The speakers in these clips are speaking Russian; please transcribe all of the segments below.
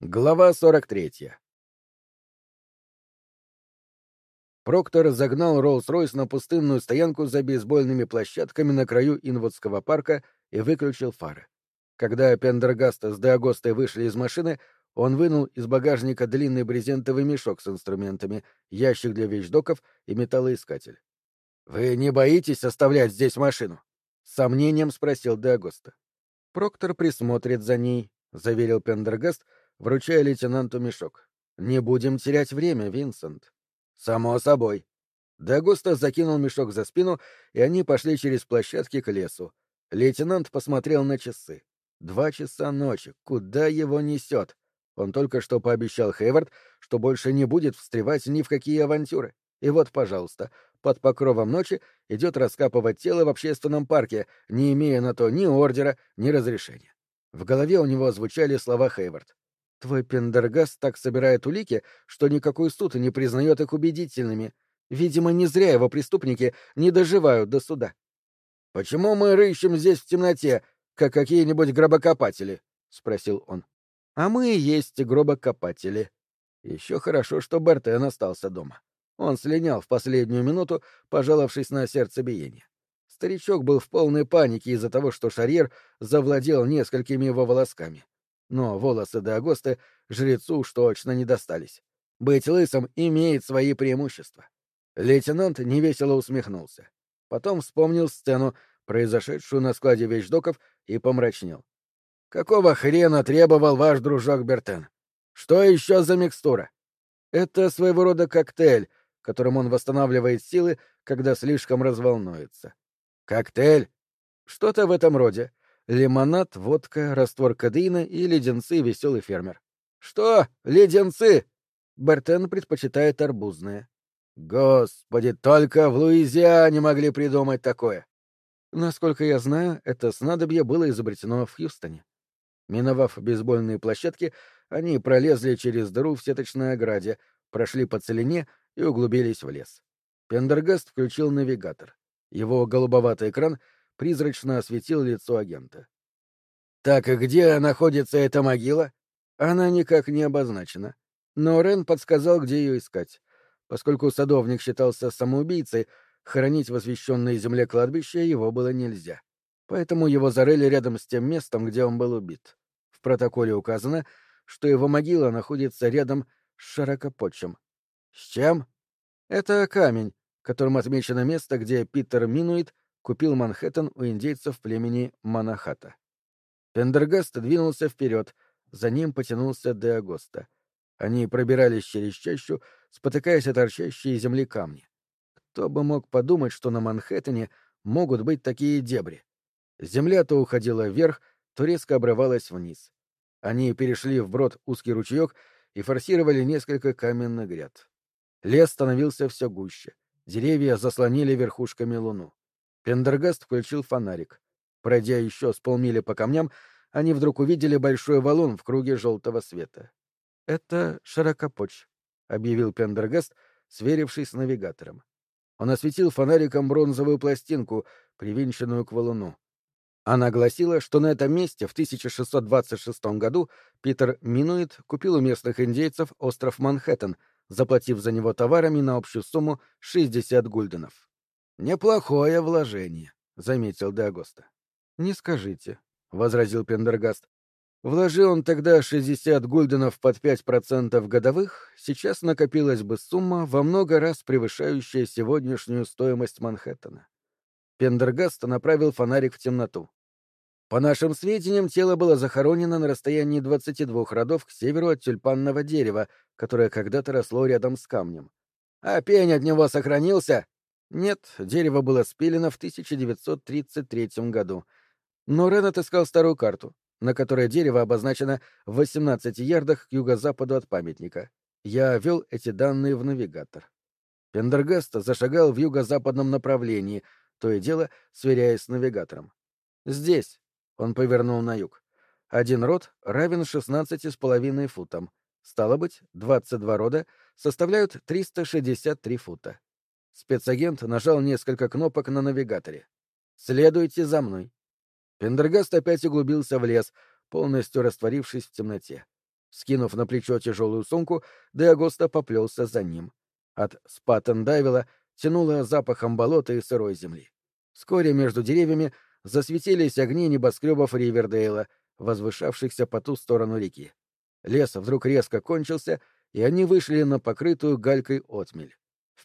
Глава 43. Проктор загнал Роллс-Ройс на пустынную стоянку за бейсбольными площадками на краю Инвудского парка и выключил фары. Когда Пендергаст с Деагостой вышли из машины, он вынул из багажника длинный брезентовый мешок с инструментами, ящик для вещдоков и металлоискатель. «Вы не боитесь оставлять здесь машину?» — с сомнением спросил Деагоста. «Проктор присмотрит за ней», — заверил Пендергаст, — вручая лейтенанту мешок. «Не будем терять время, Винсент». «Само собой». Дагуста закинул мешок за спину, и они пошли через площадки к лесу. Лейтенант посмотрел на часы. Два часа ночи. Куда его несет? Он только что пообещал Хейвард, что больше не будет встревать ни в какие авантюры. И вот, пожалуйста, под покровом ночи идет раскапывать тело в общественном парке, не имея на то ни ордера, ни разрешения. В голове у него звучали слова Хейвард. Твой Пендергаст так собирает улики, что никакой суд не признает их убедительными. Видимо, не зря его преступники не доживают до суда. — Почему мы рыщем здесь в темноте, как какие-нибудь гробокопатели? — спросил он. — А мы и есть гробокопатели. Еще хорошо, что Бертен остался дома. Он слинял в последнюю минуту, пожаловавшись на сердцебиение. Старичок был в полной панике из-за того, что Шарьер завладел несколькими его волосками. Но волосы до Агосты жрецу уж точно не достались. Быть лысым имеет свои преимущества. Лейтенант невесело усмехнулся. Потом вспомнил сцену, произошедшую на складе вещдоков, и помрачнел. «Какого хрена требовал ваш дружок Бертен? Что еще за микстура?» «Это своего рода коктейль, которым он восстанавливает силы, когда слишком разволнуется». «Коктейль?» «Что-то в этом роде лимонад, водка, раствор кадеина и леденцы «Веселый фермер». «Что? Леденцы?» Бертен предпочитает арбузные. «Господи, только в Луизиане могли придумать такое!» Насколько я знаю, это снадобье было изобретено в Хьюстоне. Миновав бейсбольные площадки, они пролезли через дыру в сеточной ограде, прошли по целине и углубились в лес. Пендергаст включил навигатор. Его голубоватый экран — призрачно осветил лицо агента. «Так и где находится эта могила?» Она никак не обозначена. Но Рен подсказал, где ее искать. Поскольку садовник считался самоубийцей, хоронить в освященной земле кладбище его было нельзя. Поэтому его зарыли рядом с тем местом, где он был убит. В протоколе указано, что его могила находится рядом с Шаракопочем. С чем? Это камень, которым отмечено место, где Питер Минуит купил Манхэттен у индейцев племени Манахата. Пендергаст двинулся вперед, за ним потянулся Де Агоста. Они пробирались через чащу, спотыкаясь о торчащие земли камни. Кто бы мог подумать, что на Манхэттене могут быть такие дебри? Земля то уходила вверх, то резко обрывалась вниз. Они перешли вброд узкий ручеек и форсировали несколько каменных гряд. Лес становился все гуще. Деревья заслонили верхушками луну. Пендергаст включил фонарик. Пройдя еще с полмили по камням, они вдруг увидели большой валун в круге желтого света. «Это широкопоч», — объявил Пендергаст, сверившись с навигатором. Он осветил фонариком бронзовую пластинку, привинченную к валуну. Она гласила, что на этом месте в 1626 году Питер Минуит купил у местных индейцев остров Манхэттен, заплатив за него товарами на общую сумму 60 гульденов. Неплохое вложение, заметил Дагоста. Не скажите, возразил Пендергаст. Вложи он тогда 60 гульденов под 5% годовых, сейчас накопилась бы сумма во много раз превышающая сегодняшнюю стоимость Манхэттена. Пендергаст направил фонарик в темноту. По нашим сведениям, тело было захоронено на расстоянии 22 родов к северу от тюльпанного дерева, которое когда-то росло рядом с камнем. А пень от него сохранился? Нет, дерево было спилено в 1933 году. Но Рен отыскал старую карту, на которой дерево обозначено в 18 ярдах к юго-западу от памятника. Я ввел эти данные в навигатор. Пендергаст зашагал в юго-западном направлении, то и дело сверяясь с навигатором. «Здесь», — он повернул на юг, — «один род равен 16,5 футам. Стало быть, 22 рода составляют 363 фута. Спецагент нажал несколько кнопок на навигаторе. «Следуйте за мной». Пендергаст опять углубился в лес, полностью растворившись в темноте. Скинув на плечо тяжелую сумку, Деагоста поплелся за ним. От спатендавила тянуло запахом болота и сырой земли. Вскоре между деревьями засветились огни небоскребов Ривердейла, возвышавшихся по ту сторону реки. Лес вдруг резко кончился, и они вышли на покрытую галькой отмель.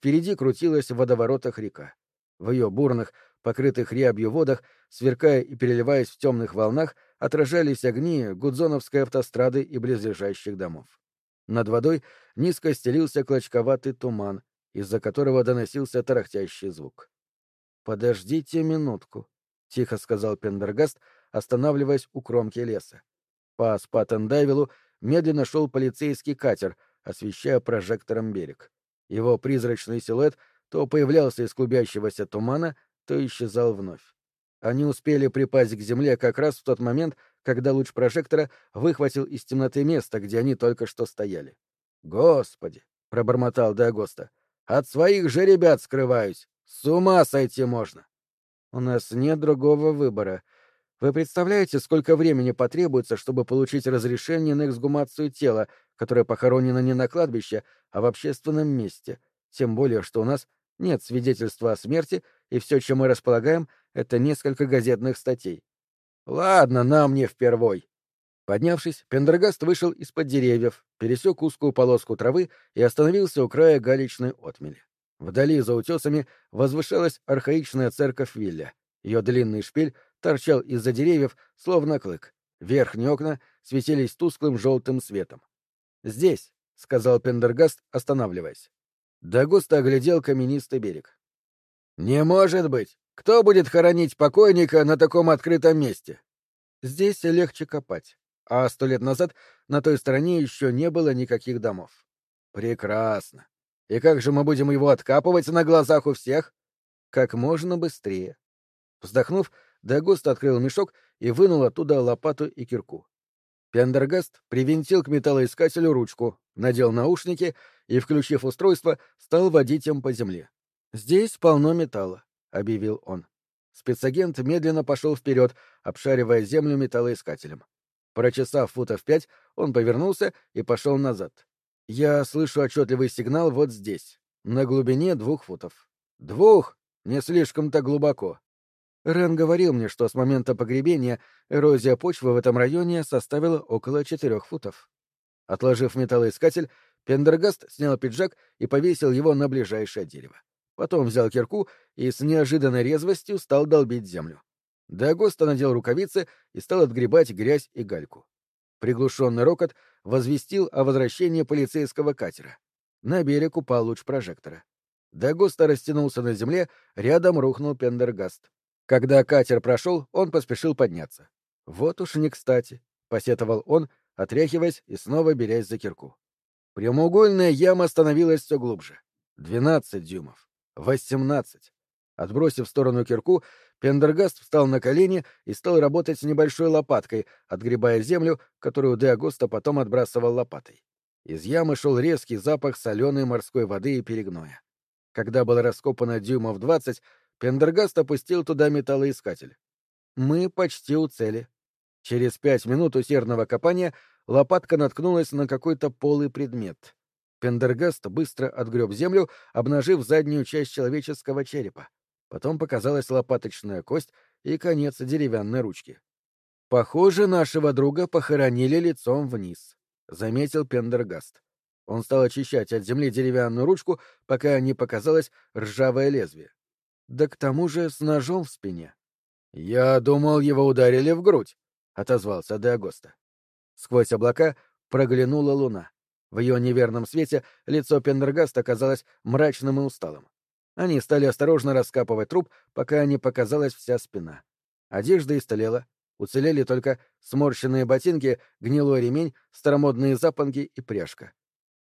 Впереди крутилась в водоворотах река. В ее бурных, покрытых рябью водах, сверкая и переливаясь в темных волнах, отражались огни Гудзоновской автострады и близлежащих домов. Над водой низко стелился клочковатый туман, из-за которого доносился тарахтящий звук. «Подождите минутку», — тихо сказал Пендергаст, останавливаясь у кромки леса. По Спаттендайвилу медленно шел полицейский катер, освещая прожектором берег. Его призрачный силуэт то появлялся из клубящегося тумана, то исчезал вновь. Они успели припасть к земле как раз в тот момент, когда луч прожектора выхватил из темноты место, где они только что стояли. «Господи!» — пробормотал Дагоста. «От своих же ребят скрываюсь! С ума сойти можно!» «У нас нет другого выбора. Вы представляете, сколько времени потребуется, чтобы получить разрешение на эксгумацию тела, которое похоронено не на кладбище, а в общественном месте? Тем более, что у нас нет свидетельства о смерти, и все, чем мы располагаем, это несколько газетных статей. Ладно, нам не впервой. Поднявшись, Пендергаст вышел из-под деревьев, пересек узкую полоску травы и остановился у края галечной отмели. Вдали за утесами возвышалась архаичная церковь Вилля. Ее длинный шпиль торчал из-за деревьев, словно клык. Верхние окна светились тусклым желтым светом. «Здесь», — сказал Пендергаст, останавливаясь. Дагуста оглядел каменистый берег. «Не может быть! Кто будет хоронить покойника на таком открытом месте?» «Здесь легче копать, а сто лет назад на той стороне еще не было никаких домов». «Прекрасно. И как же мы будем его откапывать на глазах у всех?» «Как можно быстрее». Вздохнув, Дагуст открыл мешок и вынул оттуда лопату и кирку. Пендергаст привинтил к металлоискателю ручку, надел наушники и, включив устройство, стал водить им по земле. «Здесь полно металла», — объявил он. Спецагент медленно пошел вперед, обшаривая землю металлоискателем. Прочесав футов пять, он повернулся и пошел назад. Я слышу отчетливый сигнал вот здесь, на глубине двух футов. Двух? Не слишком-то глубоко. Рен говорил мне, что с момента погребения эрозия почвы в этом районе составила около четырех футов. Отложив металлоискатель, Пендергаст снял пиджак и повесил его на ближайшее дерево. Потом взял кирку и с неожиданной резвостью стал долбить землю. Дагоста надел рукавицы и стал отгребать грязь и гальку. Приглушенный рокот возвестил о возвращении полицейского катера. На берег упал луч прожектора. Дагоста растянулся на земле, рядом рухнул Пендергаст. Когда катер прошел, он поспешил подняться. «Вот уж не кстати», — посетовал он, отряхиваясь и снова берясь за кирку. Прямоугольная яма становилась все глубже. Двенадцать дюймов. Восемнадцать. Отбросив в сторону кирку, Пендергаст встал на колени и стал работать небольшой лопаткой, отгребая землю, которую Де потом отбрасывал лопатой. Из ямы шел резкий запах соленой морской воды и перегноя. Когда было раскопано дюймов двадцать, Пендергаст опустил туда металлоискатель. Мы почти у цели. Через пять минут усердного копания лопатка наткнулась на какой-то полый предмет. Пендергаст быстро отгреб землю, обнажив заднюю часть человеческого черепа. Потом показалась лопаточная кость и конец деревянной ручки. «Похоже, нашего друга похоронили лицом вниз», — заметил Пендергаст. Он стал очищать от земли деревянную ручку, пока не показалось ржавое лезвие да к тому же с ножом в спине. «Я думал, его ударили в грудь», — отозвался Деагоста. Сквозь облака проглянула луна. В ее неверном свете лицо Пендергаста казалось мрачным и усталым. Они стали осторожно раскапывать труп, пока не показалась вся спина. Одежда истлела, уцелели только сморщенные ботинки, гнилой ремень, старомодные запонки и пряжка.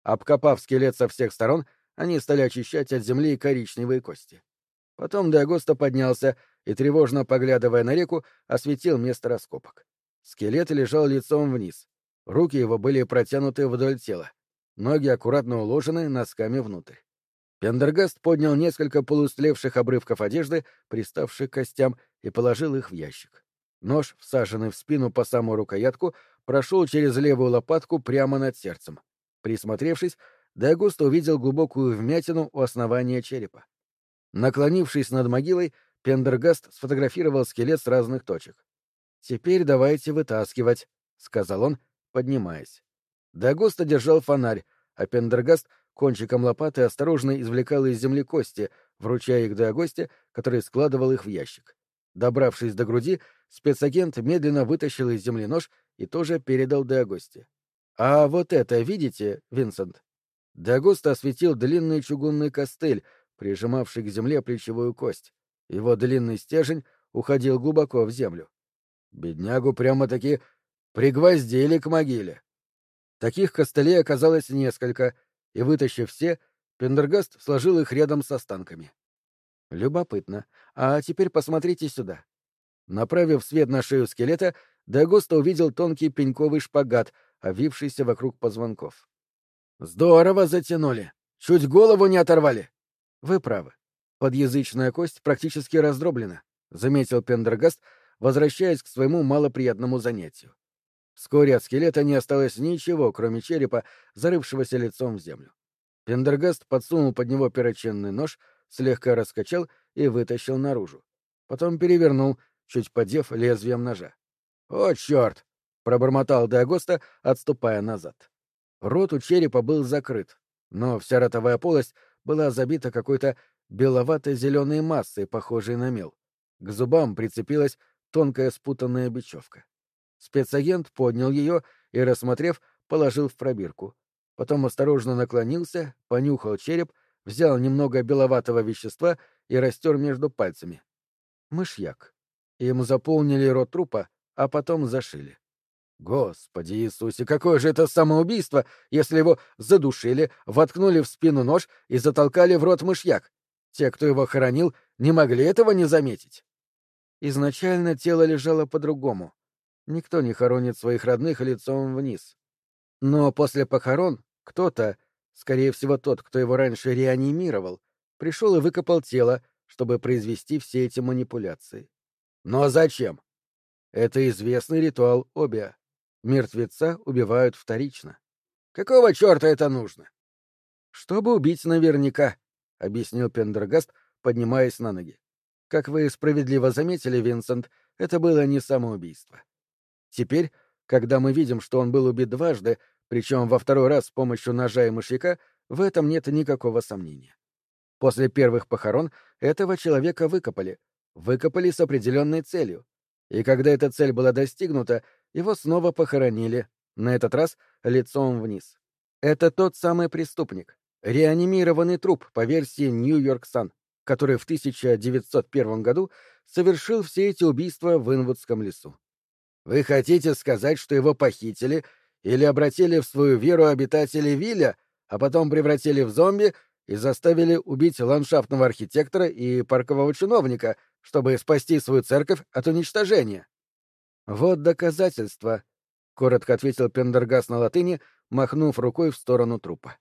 Обкопав скелет со всех сторон, они стали очищать от земли коричневые кости. Потом Дагоста поднялся и, тревожно поглядывая на реку, осветил место раскопок. Скелет лежал лицом вниз. Руки его были протянуты вдоль тела. Ноги аккуратно уложены носками внутрь. Пендергаст поднял несколько полустлевших обрывков одежды, приставших к костям, и положил их в ящик. Нож, всаженный в спину по самую рукоятку, прошел через левую лопатку прямо над сердцем. Присмотревшись, Дагуста увидел глубокую вмятину у основания черепа. Наклонившись над могилой, Пендергаст сфотографировал скелет с разных точек. «Теперь давайте вытаскивать», — сказал он, поднимаясь. Дагуста держал фонарь, а Пендергаст кончиком лопаты осторожно извлекал из земли кости, вручая их Дагосте, который складывал их в ящик. Добравшись до груди, спецагент медленно вытащил из земли нож и тоже передал Дагосте. «А вот это видите, Винсент?» Дагоста осветил длинный чугунный костыль, прижимавший к земле плечевую кость. Его длинный стержень уходил глубоко в землю. Беднягу прямо-таки пригвоздили к могиле. Таких костылей оказалось несколько, и, вытащив все, Пендергаст сложил их рядом с останками. Любопытно. А теперь посмотрите сюда. Направив свет на шею скелета, Дагоста увидел тонкий пеньковый шпагат, овившийся вокруг позвонков. «Здорово затянули! Чуть голову не оторвали!» «Вы правы. Подъязычная кость практически раздроблена», — заметил Пендергаст, возвращаясь к своему малоприятному занятию. Вскоре от скелета не осталось ничего, кроме черепа, зарывшегося лицом в землю. Пендергаст подсунул под него перочинный нож, слегка раскачал и вытащил наружу. Потом перевернул, чуть подев лезвием ножа. «О, черт!» — пробормотал Деагоста, отступая назад. Рот у черепа был закрыт, но вся ротовая полость была забита какой-то беловато-зеленой массой, похожей на мел. К зубам прицепилась тонкая спутанная бечевка. Спецагент поднял ее и, рассмотрев, положил в пробирку. Потом осторожно наклонился, понюхал череп, взял немного беловатого вещества и растер между пальцами. Мышьяк. Им заполнили рот трупа, а потом зашили. Господи Иисусе, какое же это самоубийство, если его задушили, воткнули в спину нож и затолкали в рот мышьяк? Те, кто его хоронил, не могли этого не заметить. Изначально тело лежало по-другому. Никто не хоронит своих родных лицом вниз. Но после похорон кто-то, скорее всего тот, кто его раньше реанимировал, пришел и выкопал тело, чтобы произвести все эти манипуляции. Но зачем? Это известный ритуал Обиа. Мертвеца убивают вторично. Какого черта это нужно? Чтобы убить наверняка, — объяснил Пендергаст, поднимаясь на ноги. Как вы справедливо заметили, Винсент, это было не самоубийство. Теперь, когда мы видим, что он был убит дважды, причем во второй раз с помощью ножа и мышьяка, в этом нет никакого сомнения. После первых похорон этого человека выкопали. Выкопали с определенной целью. И когда эта цель была достигнута, его снова похоронили, на этот раз лицом вниз. Это тот самый преступник, реанимированный труп по версии Нью-Йорк Сан который в 1901 году совершил все эти убийства в Инвудском лесу. Вы хотите сказать, что его похитили или обратили в свою веру обитатели Вилля, а потом превратили в зомби и заставили убить ландшафтного архитектора и паркового чиновника, чтобы спасти свою церковь от уничтожения? Вот доказательства, — коротко ответил Пендергас на латыни, махнув рукой в сторону трупа.